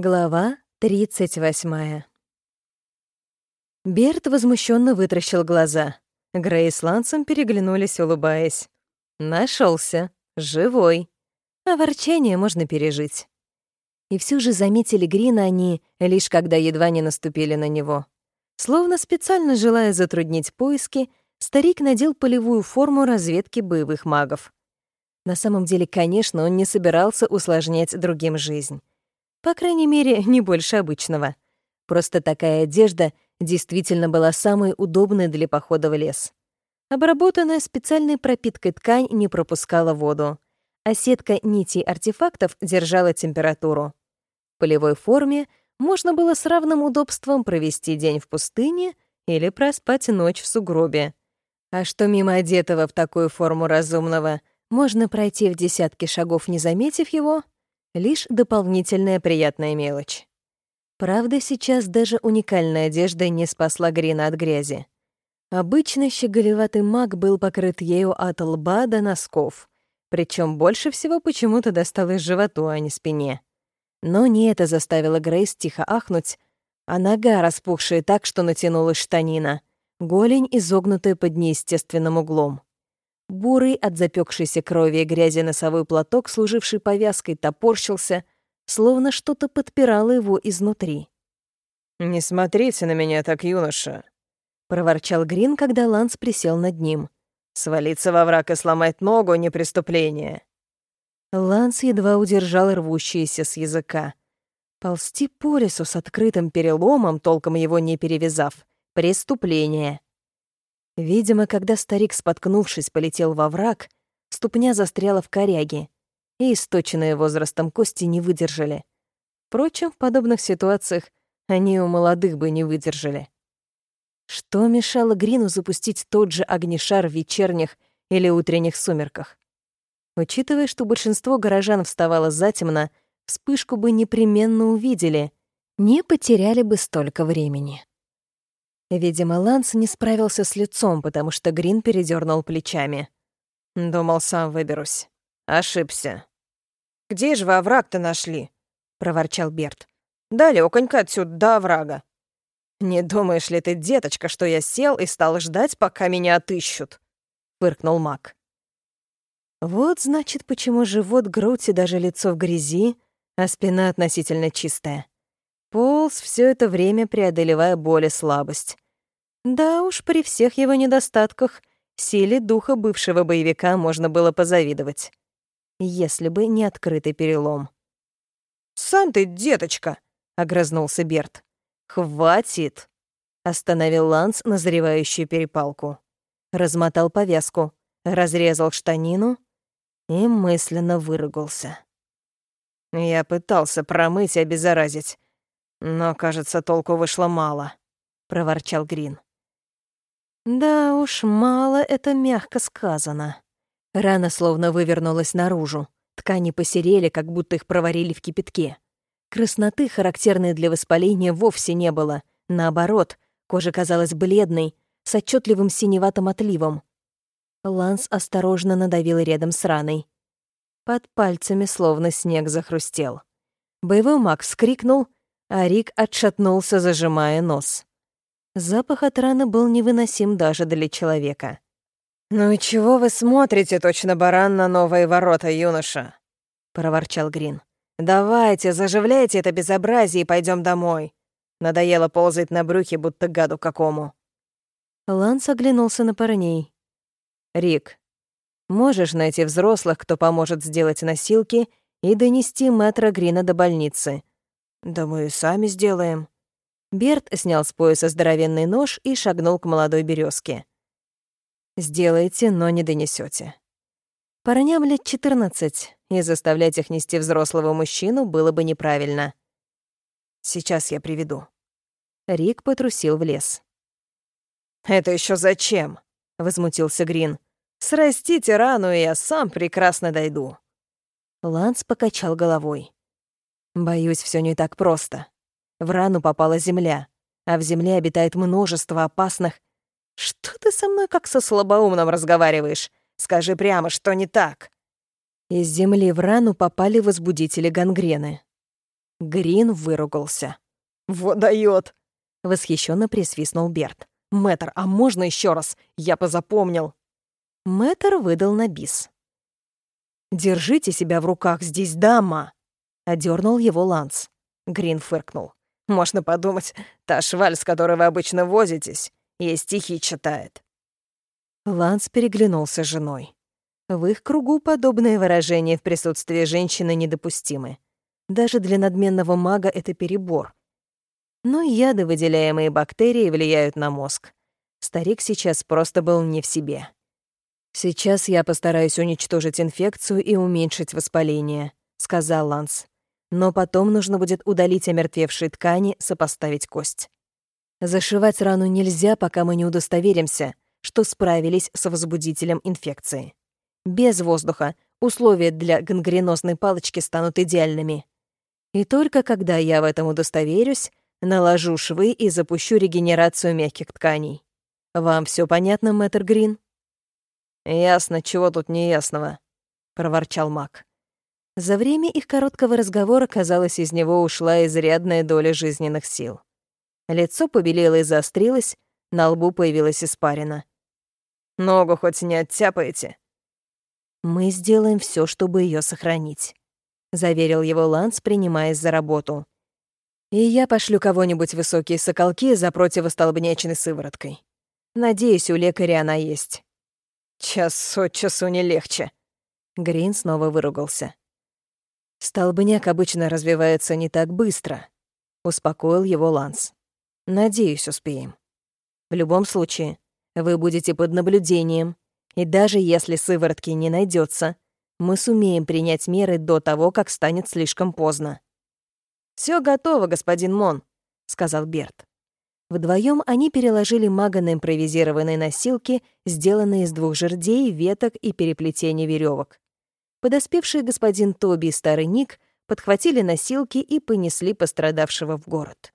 Глава 38. Берт возмущенно вытращил глаза. Грей с Лансом переглянулись, улыбаясь. Нашелся, живой. А ворчание можно пережить. И все же заметили Грина они, лишь когда едва не наступили на него. Словно специально желая затруднить поиски, старик надел полевую форму разведки боевых магов. На самом деле, конечно, он не собирался усложнять другим жизнь. По крайней мере, не больше обычного. Просто такая одежда действительно была самой удобной для похода в лес. Обработанная специальной пропиткой ткань не пропускала воду, а сетка нитей артефактов держала температуру. В полевой форме можно было с равным удобством провести день в пустыне или проспать ночь в сугробе. А что мимо одетого в такую форму разумного можно пройти в десятки шагов, не заметив его — Лишь дополнительная приятная мелочь. Правда, сейчас даже уникальная одежда не спасла Грина от грязи. Обычно щеголеватый маг был покрыт ею от лба до носков, причем больше всего почему-то досталось животу, а не спине. Но не это заставило Грейс тихо ахнуть, а нога, распухшая так, что натянулась штанина, голень, изогнутая под неестественным углом. Бурый от запекшейся крови и грязи носовой платок, служивший повязкой, топорщился, словно что-то подпирало его изнутри. «Не смотрите на меня так, юноша», — проворчал Грин, когда Ланс присел над ним. «Свалиться во враг и сломать ногу — не преступление». Ланс едва удержал рвущиеся с языка. Ползти по лесу с открытым переломом, толком его не перевязав, — преступление. Видимо, когда старик, споткнувшись, полетел во враг, ступня застряла в коряге, и источенные возрастом кости не выдержали. Впрочем, в подобных ситуациях они у молодых бы не выдержали. Что мешало Грину запустить тот же огнешар в вечерних или утренних сумерках? Учитывая, что большинство горожан вставало затемно, вспышку бы непременно увидели, не потеряли бы столько времени. Видимо, Ланс не справился с лицом, потому что Грин передернул плечами. «Думал, сам выберусь. Ошибся». «Где же вы овраг-то нашли?» — проворчал Берт. «Далёконько отсюда до оврага». «Не думаешь ли ты, деточка, что я сел и стал ждать, пока меня отыщут?» — фыркнул маг. Вот, значит, почему живот, грудь и даже лицо в грязи, а спина относительно чистая. Полз все это время, преодолевая боль и слабость. Да уж, при всех его недостатках силе духа бывшего боевика можно было позавидовать. Если бы не открытый перелом. «Сам ты, деточка!» — огрызнулся Берт. «Хватит!» — остановил Ланс назревающую перепалку. Размотал повязку, разрезал штанину и мысленно выругался. Я пытался промыть и обеззаразить, «Но, кажется, толку вышло мало», — проворчал Грин. «Да уж, мало это мягко сказано». Рана словно вывернулась наружу. Ткани посерели, как будто их проварили в кипятке. Красноты, характерной для воспаления, вовсе не было. Наоборот, кожа казалась бледной, с отчетливым синеватым отливом. Ланс осторожно надавил рядом с раной. Под пальцами словно снег захрустел. Боевой маг вскрикнул — а Рик отшатнулся, зажимая нос. Запах от раны был невыносим даже для человека. «Ну и чего вы смотрите, точно баран на новые ворота, юноша?» — проворчал Грин. «Давайте, заживляйте это безобразие и пойдем домой. Надоело ползать на брюхе, будто гаду какому». Ланс оглянулся на парней. «Рик, можешь найти взрослых, кто поможет сделать носилки и донести мэтра Грина до больницы. «Да мы сами сделаем». Берт снял с пояса здоровенный нож и шагнул к молодой березке. «Сделайте, но не донесете. Парням лет 14, и заставлять их нести взрослого мужчину было бы неправильно. Сейчас я приведу. Рик потрусил в лес. «Это еще зачем?» — возмутился Грин. «Срастите рану, и я сам прекрасно дойду». Ланс покачал головой. Боюсь, все не так просто. В рану попала земля, а в земле обитает множество опасных... Что ты со мной как со слабоумным разговариваешь? Скажи прямо, что не так. Из земли в рану попали возбудители гангрены. Грин выругался. «Вот даёт!» — восхищенно присвистнул Берт. «Мэтр, а можно еще раз? Я позапомнил!» Мэтр выдал на бис. «Держите себя в руках, здесь дама!» — одернул его Ланс. Грин фыркнул. «Можно подумать, та шваль, с которой вы обычно возитесь, ей стихи читает». Ланс переглянулся с женой. В их кругу подобные выражения в присутствии женщины недопустимы. Даже для надменного мага это перебор. Но яды, выделяемые бактерией, влияют на мозг. Старик сейчас просто был не в себе. «Сейчас я постараюсь уничтожить инфекцию и уменьшить воспаление», — сказал Ланс. «Но потом нужно будет удалить омертвевшие ткани, сопоставить кость. Зашивать рану нельзя, пока мы не удостоверимся, что справились с возбудителем инфекции. Без воздуха условия для гангренозной палочки станут идеальными. И только когда я в этом удостоверюсь, наложу швы и запущу регенерацию мягких тканей. Вам все понятно, мэтр Грин? «Ясно, чего тут неясного», — проворчал маг. За время их короткого разговора, казалось, из него ушла изрядная доля жизненных сил. Лицо побелело и заострилось, на лбу появилась испарина. «Ногу хоть не оттяпаете?» «Мы сделаем все, чтобы ее сохранить», — заверил его Ланс, принимаясь за работу. «И я пошлю кого-нибудь высокие соколки за противостолбнячной сывороткой. Надеюсь, у лекаря она есть». «Час от часу не легче». Грин снова выругался. «Столбняк обычно развивается не так быстро», — успокоил его Ланс. «Надеюсь, успеем. В любом случае, вы будете под наблюдением, и даже если сыворотки не найдется, мы сумеем принять меры до того, как станет слишком поздно. Все готово, господин Мон», — сказал Берт. Вдвоем они переложили мага на импровизированные носилки, сделанные из двух жердей, веток и переплетения веревок. Подоспевший господин Тоби и старый Ник подхватили носилки и понесли пострадавшего в город.